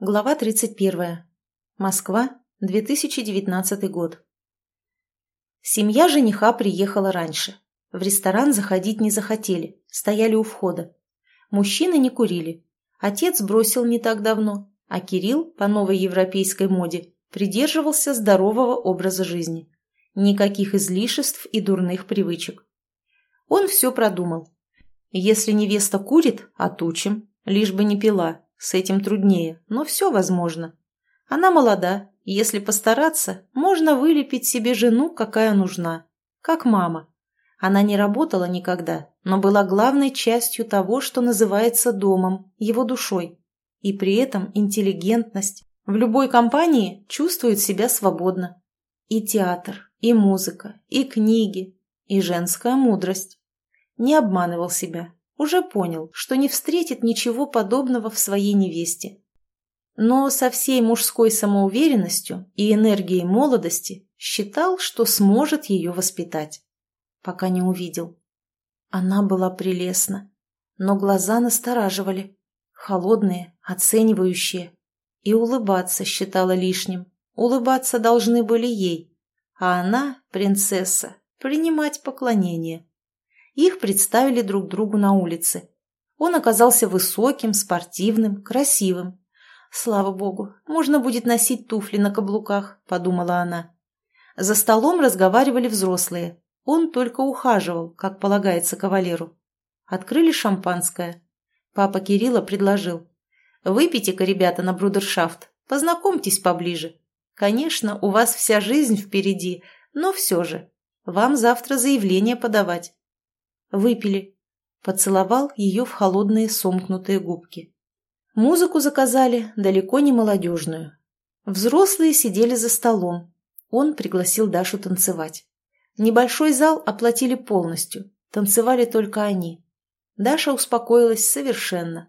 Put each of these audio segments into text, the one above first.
Глава 31. Москва, 2019 год. Семья жениха приехала раньше. В ресторан заходить не захотели, стояли у входа. Мужчины не курили. Отец бросил не так давно, а Кирилл, по новой европейской моде, придерживался здорового образа жизни. Никаких излишеств и дурных привычек. Он все продумал. Если невеста курит, отучим, лишь бы не пила, с этим труднее, но все возможно. Она молода, и если постараться, можно вылепить себе жену, какая нужна. Как мама. Она не работала никогда, но была главной частью того, что называется домом, его душой. И при этом интеллигентность. В любой компании чувствует себя свободно. И театр, и музыка, и книги, и женская мудрость. Не обманывал себя, уже понял, что не встретит ничего подобного в своей невесте. Но со всей мужской самоуверенностью и энергией молодости считал, что сможет ее воспитать. Пока не увидел. Она была прелестна, но глаза настораживали, холодные, оценивающие. И улыбаться считала лишним. Улыбаться должны были ей, а она, принцесса, принимать поклонение. Их представили друг другу на улице. Он оказался высоким, спортивным, красивым. «Слава богу, можно будет носить туфли на каблуках», — подумала она. За столом разговаривали взрослые. Он только ухаживал, как полагается кавалеру. Открыли шампанское. Папа Кирилла предложил. «Выпейте-ка, ребята, на брудершафт. Познакомьтесь поближе. Конечно, у вас вся жизнь впереди, но все же. Вам завтра заявление подавать. Выпили. Поцеловал ее в холодные сомкнутые губки. Музыку заказали, далеко не молодежную. Взрослые сидели за столом. Он пригласил Дашу танцевать. Небольшой зал оплатили полностью. Танцевали только они. Даша успокоилась совершенно.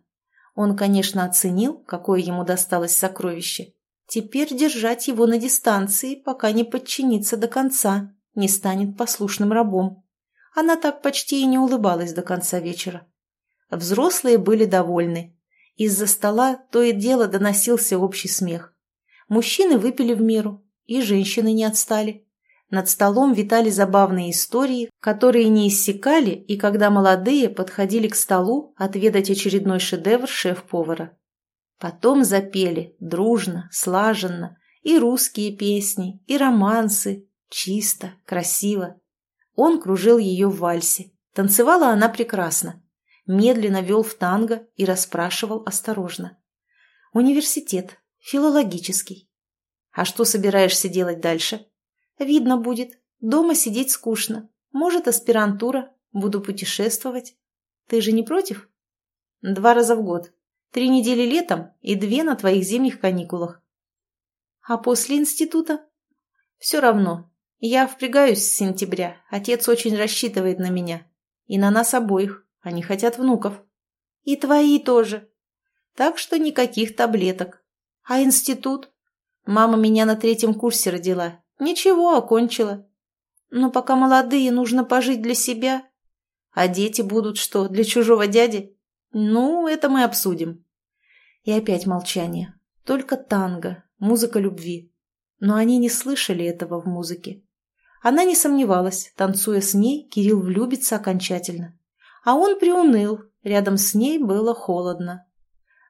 Он, конечно, оценил, какое ему досталось сокровище. Теперь держать его на дистанции, пока не подчинится до конца, не станет послушным рабом. Она так почти и не улыбалась до конца вечера. Взрослые были довольны. Из-за стола то и дело доносился общий смех. Мужчины выпили в меру, и женщины не отстали. Над столом витали забавные истории, которые не иссякали, и когда молодые подходили к столу отведать очередной шедевр шеф-повара. Потом запели, дружно, слаженно, и русские песни, и романсы, чисто, красиво. Он кружил ее в вальсе. Танцевала она прекрасно. Медленно вел в танго и расспрашивал осторожно. «Университет. Филологический. А что собираешься делать дальше?» «Видно будет. Дома сидеть скучно. Может, аспирантура. Буду путешествовать. Ты же не против?» «Два раза в год. Три недели летом и две на твоих зимних каникулах». «А после института?» «Все равно. Я впрягаюсь с сентября. Отец очень рассчитывает на меня. И на нас обоих. Они хотят внуков. И твои тоже. Так что никаких таблеток. А институт? Мама меня на третьем курсе родила. Ничего, окончила. Но пока молодые, нужно пожить для себя. А дети будут что, для чужого дяди? Ну, это мы обсудим. И опять молчание. Только танго, музыка любви. Но они не слышали этого в музыке. Она не сомневалась, танцуя с ней, Кирилл влюбится окончательно. А он приуныл, рядом с ней было холодно.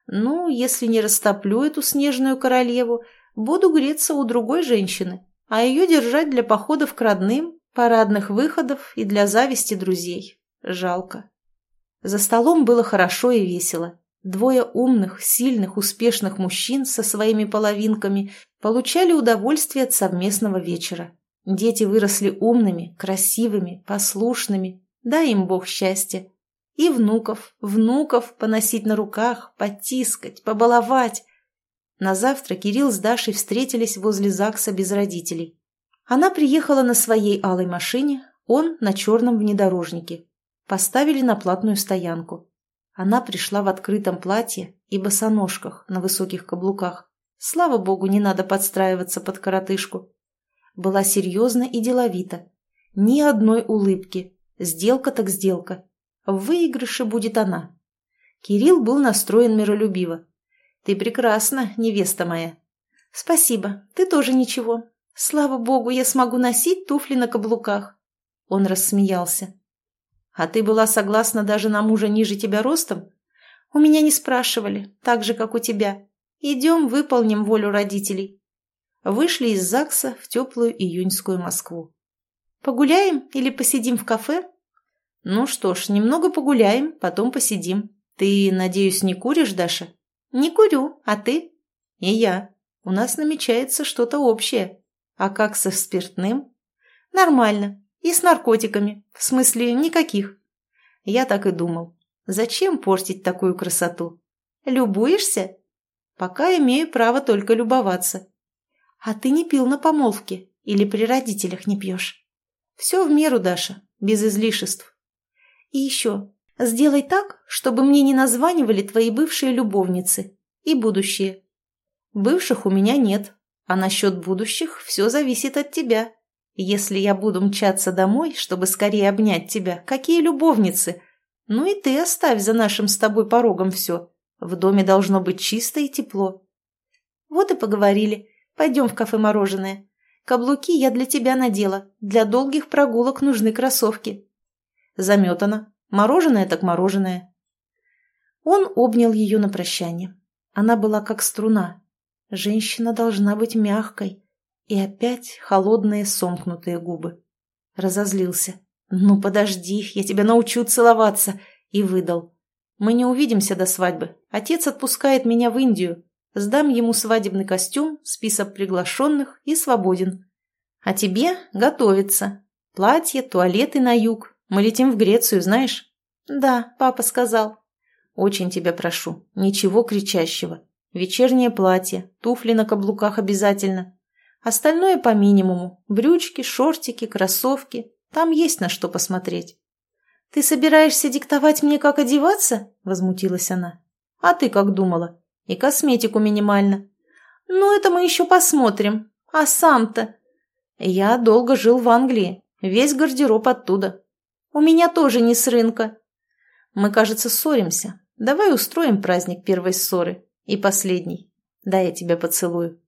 Ну, если не растоплю эту снежную королеву, буду греться у другой женщины, а ее держать для походов к родным, парадных выходов и для зависти друзей. Жалко. За столом было хорошо и весело. Двое умных, сильных, успешных мужчин со своими половинками получали удовольствие от совместного вечера. Дети выросли умными, красивыми, послушными. Дай им Бог счастья. И внуков, внуков поносить на руках, потискать, побаловать. На завтра Кирилл с Дашей встретились возле ЗАГСа без родителей. Она приехала на своей алой машине, он на черном внедорожнике. Поставили на платную стоянку. Она пришла в открытом платье и босоножках на высоких каблуках. Слава богу, не надо подстраиваться под коротышку была серьезна и деловита. Ни одной улыбки. Сделка так сделка. В выигрыше будет она. Кирилл был настроен миролюбиво. Ты прекрасна, невеста моя. Спасибо, ты тоже ничего. Слава богу, я смогу носить туфли на каблуках. Он рассмеялся. А ты была согласна даже на мужа ниже тебя ростом? У меня не спрашивали, так же, как у тебя. Идем, выполним волю родителей. Вышли из ЗАГСа в теплую июньскую Москву. Погуляем или посидим в кафе? Ну что ж, немного погуляем, потом посидим. Ты, надеюсь, не куришь, Даша? Не курю, а ты? И я. У нас намечается что-то общее. А как со спиртным? Нормально. И с наркотиками. В смысле, никаких. Я так и думал. Зачем портить такую красоту? Любуешься? Пока имею право только любоваться. А ты не пил на помолвке или при родителях не пьешь? Все в меру, Даша, без излишеств. И еще, сделай так, чтобы мне не названивали твои бывшие любовницы и будущие. Бывших у меня нет, а насчет будущих все зависит от тебя. Если я буду мчаться домой, чтобы скорее обнять тебя, какие любовницы? Ну и ты оставь за нашим с тобой порогом все. В доме должно быть чисто и тепло. Вот и поговорили. Пойдем в кафе «Мороженое». Каблуки я для тебя надела. Для долгих прогулок нужны кроссовки. Заметано. Мороженое так мороженое. Он обнял ее на прощание. Она была как струна, Женщина должна быть мягкой. И опять холодные сомкнутые губы. Разозлился. «Ну, подожди, я тебя научу целоваться!» И выдал. «Мы не увидимся до свадьбы. Отец отпускает меня в Индию. Сдам ему свадебный костюм, список приглашенных и свободен. А тебе готовиться. Платье, туалеты на юг. Мы летим в Грецию, знаешь?» «Да, папа сказал». «Очень тебя прошу, ничего кричащего. Вечернее платье, туфли на каблуках обязательно. Остальное по минимуму. Брючки, шортики, кроссовки. Там есть на что посмотреть. «Ты собираешься диктовать мне, как одеваться?» – возмутилась она. «А ты как думала? И косметику минимально». «Ну, это мы еще посмотрим. А сам-то?» «Я долго жил в Англии. Весь гардероб оттуда. У меня тоже не с рынка. Мы, кажется, ссоримся. Давай устроим праздник первой ссоры. И последний. Да, я тебя поцелую.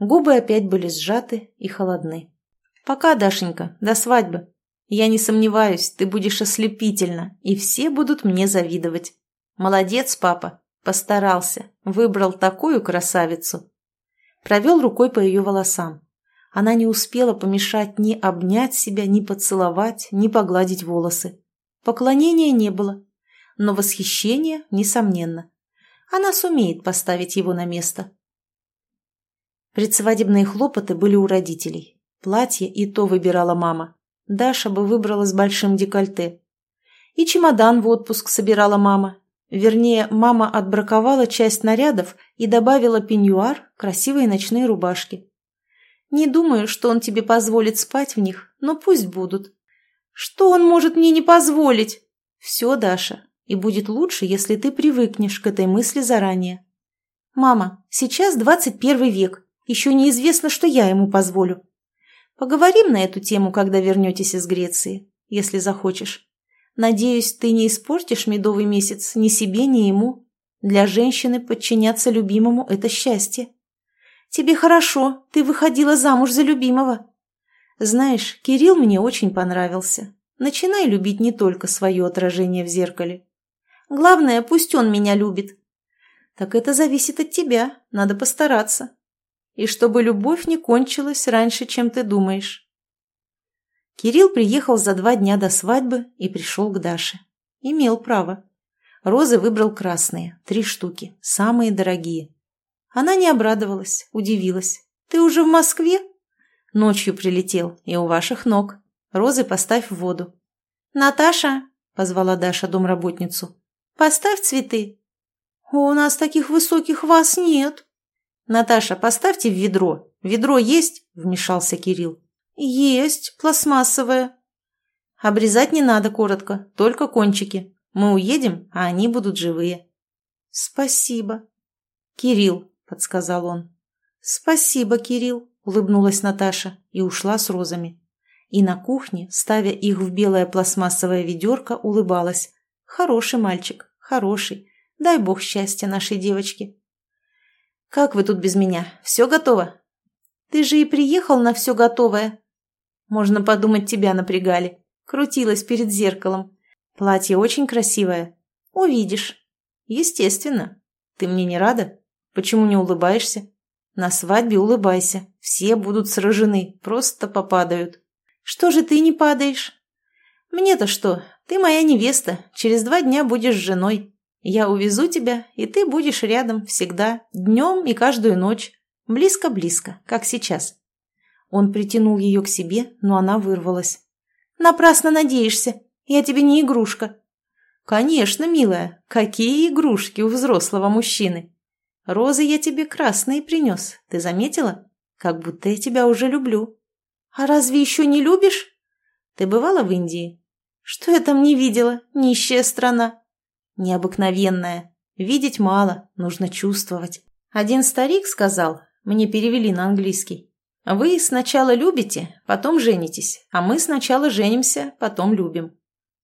Губы опять были сжаты и холодны. Пока, Дашенька, до свадьбы. Я не сомневаюсь, ты будешь ослепительна, и все будут мне завидовать. Молодец, папа. Постарался. Выбрал такую красавицу. Провел рукой по ее волосам. Она не успела помешать ни обнять себя, ни поцеловать, ни погладить волосы. Поклонения не было, но восхищение, несомненно. Она сумеет поставить его на место. Предсвадебные хлопоты были у родителей. Платье и то выбирала мама. Даша бы выбрала с большим декольте. И чемодан в отпуск собирала мама. Вернее, мама отбраковала часть нарядов и добавила пеньюар, красивые ночные рубашки. Не думаю, что он тебе позволит спать в них, но пусть будут. Что он может мне не позволить? Все, Даша, и будет лучше, если ты привыкнешь к этой мысли заранее. «Мама, сейчас двадцать первый век. Еще неизвестно, что я ему позволю. Поговорим на эту тему, когда вернетесь из Греции, если захочешь. Надеюсь, ты не испортишь медовый месяц ни себе, ни ему. Для женщины подчиняться любимому – это счастье. Тебе хорошо, ты выходила замуж за любимого. Знаешь, Кирилл мне очень понравился. Начинай любить не только свое отражение в зеркале. Главное, пусть он меня любит. Так это зависит от тебя, надо постараться. И чтобы любовь не кончилась раньше, чем ты думаешь. Кирилл приехал за два дня до свадьбы и пришел к Даше. Имел право. Розы выбрал красные, три штуки, самые дорогие. Она не обрадовалась, удивилась. «Ты уже в Москве?» «Ночью прилетел, и у ваших ног. Розы поставь в воду». «Наташа!» — позвала Даша домработницу. Поставь цветы. У нас таких высоких вас нет. Наташа, поставьте в ведро. Ведро есть? Вмешался Кирилл. Есть, пластмассовое. Обрезать не надо коротко, только кончики. Мы уедем, а они будут живые. Спасибо. Кирилл, подсказал он. Спасибо, Кирилл, улыбнулась Наташа и ушла с розами. И на кухне, ставя их в белое пластмассовое ведерко, улыбалась. Хороший мальчик, хороший. Дай бог счастья нашей девочке. «Как вы тут без меня? Все готово?» «Ты же и приехал на все готовое». «Можно подумать, тебя напрягали. Крутилась перед зеркалом. Платье очень красивое. Увидишь». «Естественно. Ты мне не рада? Почему не улыбаешься?» «На свадьбе улыбайся. Все будут сражены, просто попадают». «Что же ты не падаешь?» «Мне-то что? Ты моя невеста. Через два дня будешь женой. Я увезу тебя, и ты будешь рядом всегда, днем и каждую ночь. Близко-близко, как сейчас. Он притянул ее к себе, но она вырвалась. «Напрасно надеешься. Я тебе не игрушка». «Конечно, милая. Какие игрушки у взрослого мужчины? Розы я тебе красные принес. Ты заметила? Как будто я тебя уже люблю». «А разве еще не любишь?» «Ты бывала в Индии?» «Что я там не видела? Нищая страна». Необыкновенная. Видеть мало, нужно чувствовать. Один старик сказал, мне перевели на английский, вы сначала любите, потом женитесь, а мы сначала женимся, потом любим.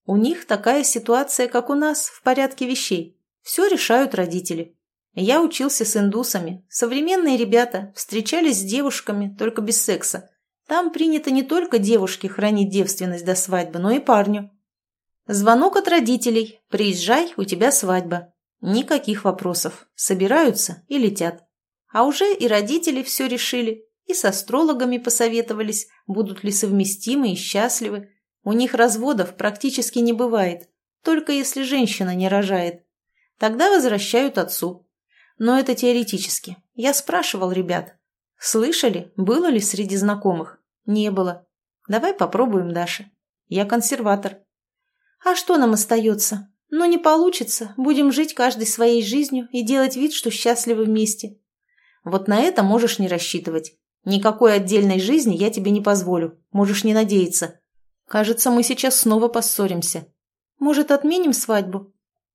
У них такая ситуация, как у нас, в порядке вещей. Все решают родители. Я учился с индусами. Современные ребята встречались с девушками, только без секса. Там принято не только девушке хранить девственность до свадьбы, но и парню. Звонок от родителей. Приезжай, у тебя свадьба. Никаких вопросов. Собираются и летят. А уже и родители все решили. И с астрологами посоветовались, будут ли совместимы и счастливы. У них разводов практически не бывает. Только если женщина не рожает. Тогда возвращают отцу. Но это теоретически. Я спрашивал ребят. Слышали, было ли среди знакомых? Не было. Давай попробуем, Даша. Я консерватор. А что нам остается? Ну, не получится. Будем жить каждой своей жизнью и делать вид, что счастливы вместе. Вот на это можешь не рассчитывать. Никакой отдельной жизни я тебе не позволю. Можешь не надеяться. Кажется, мы сейчас снова поссоримся. Может, отменим свадьбу?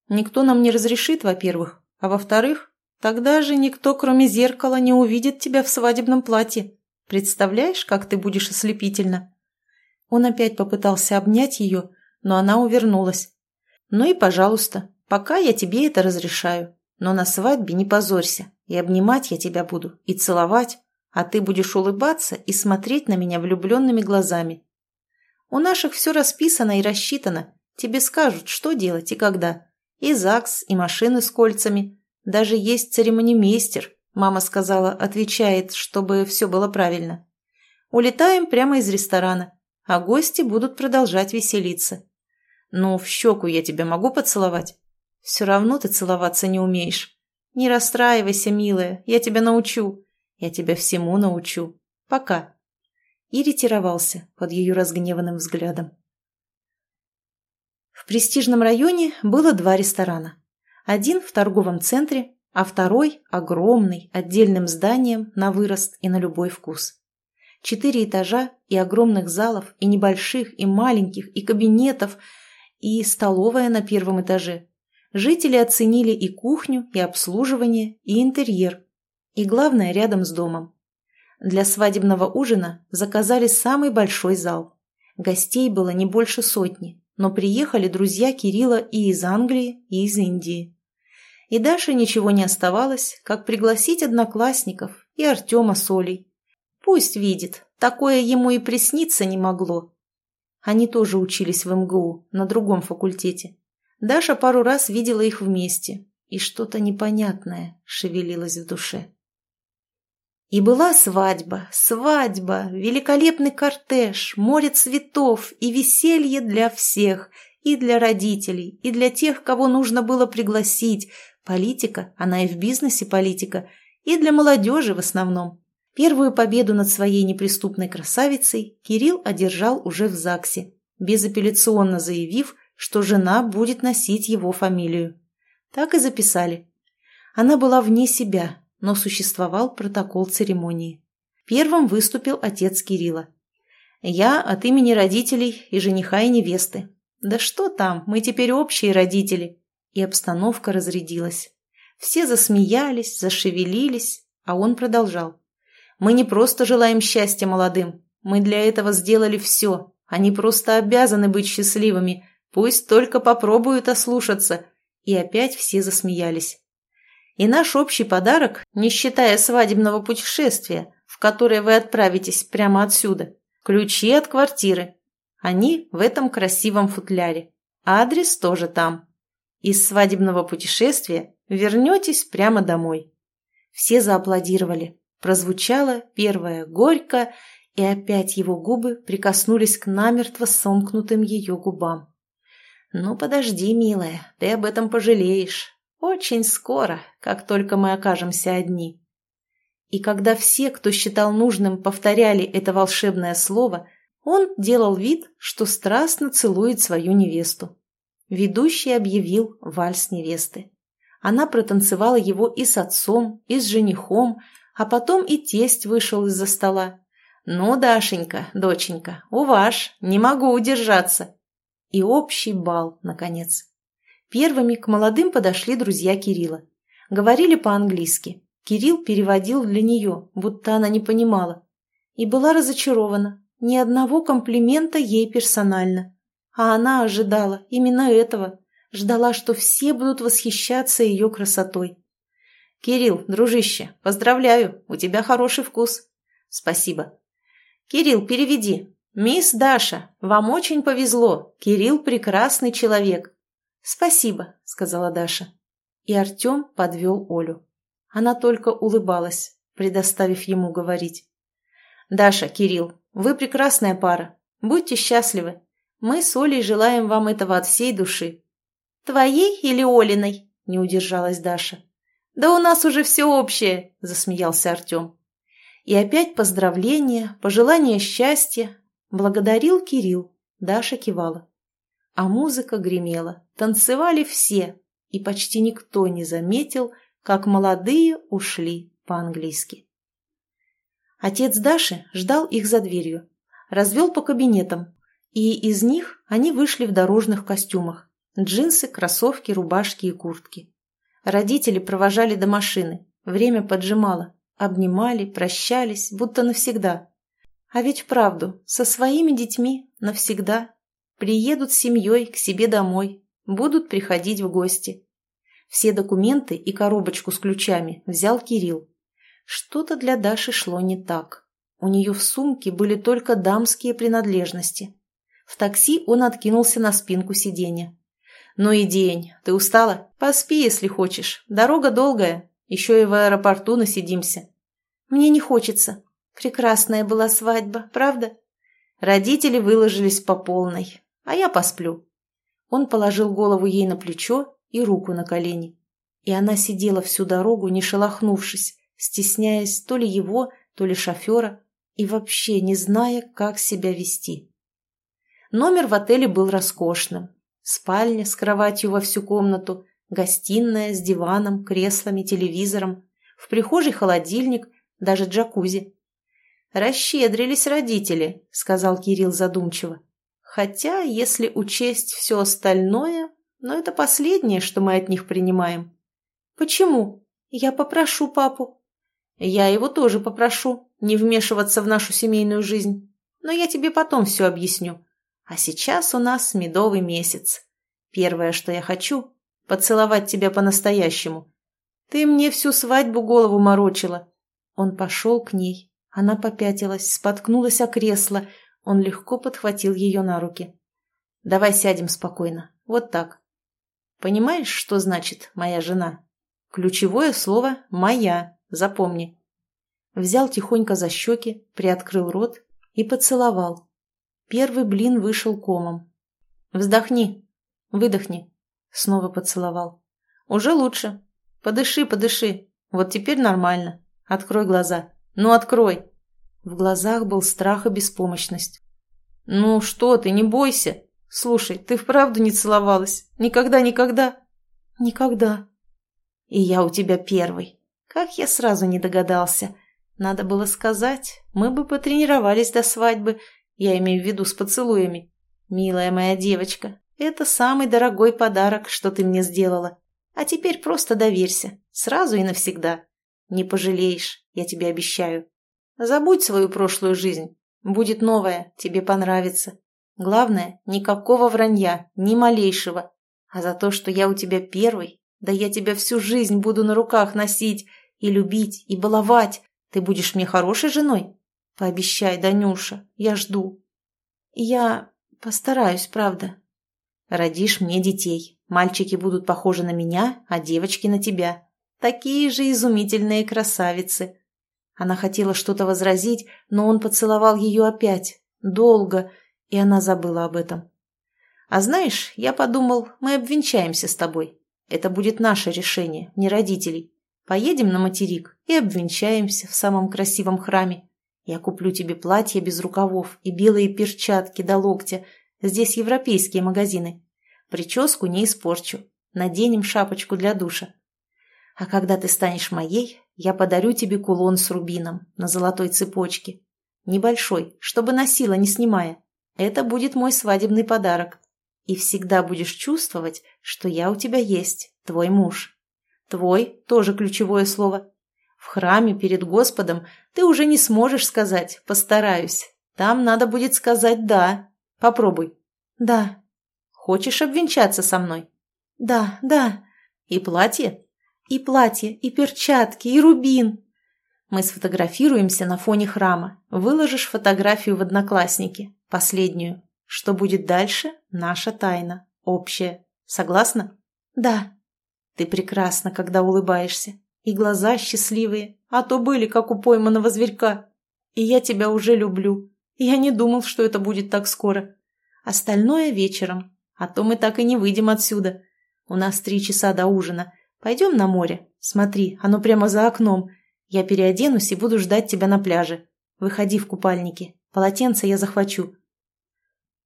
Никто нам не разрешит, во-первых. А во-вторых, тогда же никто, кроме зеркала, не увидит тебя в свадебном платье. Представляешь, как ты будешь ослепительно? Он опять попытался обнять ее, но она увернулась. «Ну и пожалуйста, пока я тебе это разрешаю. Но на свадьбе не позорься, и обнимать я тебя буду, и целовать, а ты будешь улыбаться и смотреть на меня влюбленными глазами. У наших все расписано и рассчитано, тебе скажут, что делать и когда. И ЗАГС, и машины с кольцами, даже есть церемонимейстер, мама сказала, отвечает, чтобы все было правильно. Улетаем прямо из ресторана, а гости будут продолжать веселиться. «Ну, в щеку я тебя могу поцеловать?» «Все равно ты целоваться не умеешь. Не расстраивайся, милая, я тебя научу. Я тебя всему научу. Пока». И ретировался под ее разгневанным взглядом. В престижном районе было два ресторана. Один в торговом центре, а второй – огромный, отдельным зданием на вырост и на любой вкус. Четыре этажа и огромных залов, и небольших, и маленьких, и кабинетов – и столовая на первом этаже. Жители оценили и кухню, и обслуживание, и интерьер. И главное, рядом с домом. Для свадебного ужина заказали самый большой зал. Гостей было не больше сотни, но приехали друзья Кирилла и из Англии, и из Индии. И Даше ничего не оставалось, как пригласить одноклассников и Артема с Олей. Пусть видит, такое ему и присниться не могло. Они тоже учились в МГУ, на другом факультете. Даша пару раз видела их вместе, и что-то непонятное шевелилось в душе. И была свадьба, свадьба, великолепный кортеж, море цветов и веселье для всех, и для родителей, и для тех, кого нужно было пригласить. Политика, она и в бизнесе политика, и для молодежи в основном. Первую победу над своей неприступной красавицей Кирилл одержал уже в ЗАГСе, безапелляционно заявив, что жена будет носить его фамилию. Так и записали. Она была вне себя, но существовал протокол церемонии. Первым выступил отец Кирилла. «Я от имени родителей и жениха и невесты. Да что там, мы теперь общие родители». И обстановка разрядилась. Все засмеялись, зашевелились, а он продолжал. Мы не просто желаем счастья молодым. Мы для этого сделали все. Они просто обязаны быть счастливыми. Пусть только попробуют ослушаться. И опять все засмеялись. И наш общий подарок, не считая свадебного путешествия, в которое вы отправитесь прямо отсюда, ключи от квартиры. Они в этом красивом футляре. Адрес тоже там. Из свадебного путешествия вернетесь прямо домой. Все зааплодировали. Прозвучало первое «горько», и опять его губы прикоснулись к намертво сомкнутым ее губам. «Ну, подожди, милая, ты об этом пожалеешь. Очень скоро, как только мы окажемся одни». И когда все, кто считал нужным, повторяли это волшебное слово, он делал вид, что страстно целует свою невесту. Ведущий объявил вальс невесты. Она протанцевала его и с отцом, и с женихом, а потом и тесть вышел из-за стола. «Ну, Дашенька, доченька, уваж, не могу удержаться!» И общий бал, наконец. Первыми к молодым подошли друзья Кирилла. Говорили по-английски. Кирилл переводил для нее, будто она не понимала. И была разочарована. Ни одного комплимента ей персонально. А она ожидала именно этого. Ждала, что все будут восхищаться ее красотой. «Кирилл, дружище, поздравляю, у тебя хороший вкус». «Спасибо». «Кирилл, переведи. Мисс Даша, вам очень повезло. Кирилл прекрасный человек». «Спасибо», — сказала Даша. И Артем подвел Олю. Она только улыбалась, предоставив ему говорить. «Даша, Кирилл, вы прекрасная пара. Будьте счастливы. Мы с Олей желаем вам этого от всей души». «Твоей или Олиной?» – не удержалась Даша. «Да у нас уже все общее», – засмеялся Артем. И опять поздравления, пожелания счастья. Благодарил Кирилл. Даша кивала. А музыка гремела. Танцевали все. И почти никто не заметил, как молодые ушли по-английски. Отец Даши ждал их за дверью. Развел по кабинетам. И из них они вышли в дорожных костюмах. Джинсы, кроссовки, рубашки и куртки. Родители провожали до машины. Время поджимало. Обнимали, прощались, будто навсегда. А ведь вправду, со своими детьми навсегда. Приедут с семьей к себе домой, будут приходить в гости. Все документы и коробочку с ключами взял Кирилл. Что-то для Даши шло не так. У нее в сумке были только дамские принадлежности. В такси он откинулся на спинку сиденья. «Ну и день. Ты устала? Поспи, если хочешь. Дорога долгая. Еще и в аэропорту насидимся». «Мне не хочется. Прекрасная была свадьба, правда?» Родители выложились по полной, а я посплю. Он положил голову ей на плечо и руку на колени. И она сидела всю дорогу, не шелохнувшись, стесняясь то ли его, то ли шофера, и вообще не зная, как себя вести. Номер в отеле был роскошным, Спальня с кроватью во всю комнату, гостиная с диваном, креслами, телевизором, в прихожей холодильник, даже джакузи. «Расщедрились родители», — сказал Кирилл задумчиво. «Хотя, если учесть все остальное, но это последнее, что мы от них принимаем». «Почему? Я попрошу папу». «Я его тоже попрошу, не вмешиваться в нашу семейную жизнь. Но я тебе потом все объясню. А сейчас у нас медовый месяц. Первое, что я хочу – поцеловать тебя по-настоящему. Ты мне всю свадьбу голову морочила. Он пошел к ней. Она попятилась, споткнулась о кресло. Он легко подхватил ее на руки. Давай сядем спокойно. Вот так. Понимаешь, что значит «моя жена»? Ключевое слово «моя». Запомни. Взял тихонько за щеки, приоткрыл рот и поцеловал, Первый блин вышел комом. «Вздохни, выдохни», — снова поцеловал. «Уже лучше. Подыши, подыши. Вот теперь нормально. Открой глаза. Ну, открой!» В глазах был страх и беспомощность. «Ну что ты, не бойся. Слушай, ты вправду не целовалась? Никогда-никогда?» «Никогда». «И я у тебя первый. Как я сразу не догадался. Надо было сказать, мы бы потренировались до свадьбы, я имею в виду с поцелуями. Милая моя девочка, это самый дорогой подарок, что ты мне сделала. А теперь просто доверься, сразу и навсегда. Не пожалеешь, я тебе обещаю. Забудь свою прошлую жизнь. Будет новая, тебе понравится. Главное, никакого вранья, ни малейшего. А за то, что я у тебя первый, Да я тебя всю жизнь буду на руках носить, и любить, и баловать. Ты будешь мне хорошей женой? Пообещай, Данюша, я жду. Я постараюсь, правда. Родишь мне детей. Мальчики будут похожи на меня, а девочки на тебя. Такие же изумительные красавицы. Она хотела что-то возразить, но он поцеловал ее опять, долго, и она забыла об этом. А знаешь, я подумал, мы обвенчаемся с тобой. Это будет наше решение, не родителей. Поедем на материк и обвенчаемся в самом красивом храме. Я куплю тебе платье без рукавов и белые перчатки до локтя. Здесь европейские магазины. Прическу не испорчу. Наденем шапочку для душа. А когда ты станешь моей, я подарю тебе кулон с рубином на золотой цепочке. Небольшой, чтобы носила, не снимая. Это будет мой свадебный подарок. И всегда будешь чувствовать, что я у тебя есть, твой муж. Твой – тоже ключевое слово. В храме перед Господом ты уже не сможешь сказать «постараюсь». Там надо будет сказать «да». Попробуй. «Да». Хочешь обвенчаться со мной? «Да, да». И платье? И платье, и перчатки, и рубин. Мы сфотографируемся на фоне храма. Выложишь фотографию в Одноклассники, последнюю. Что будет дальше – наша тайна, общая. Согласна? Да. Ты прекрасна, когда улыбаешься. И глаза счастливые, а то были, как у пойманного зверька. И я тебя уже люблю. Я не думал, что это будет так скоро. Остальное вечером, а то мы так и не выйдем отсюда. У нас три часа до ужина. Пойдем на море. Смотри, оно прямо за окном. Я переоденусь и буду ждать тебя на пляже. Выходи в купальнике. Полотенце я захвачу.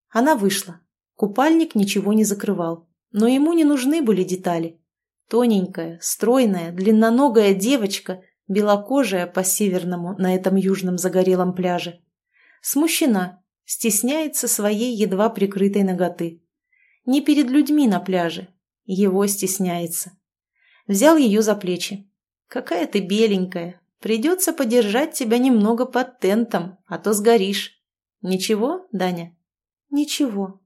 Она вышла. Купальник ничего не закрывал. Но ему не нужны были детали. Тоненькая, стройная, длинноногая девочка, белокожая по-северному на этом южном загорелом пляже. Смущена, стесняется своей едва прикрытой ноготы. Не перед людьми на пляже, его стесняется. Взял ее за плечи. «Какая ты беленькая, придется подержать тебя немного под тентом, а то сгоришь. Ничего, Даня?» «Ничего»,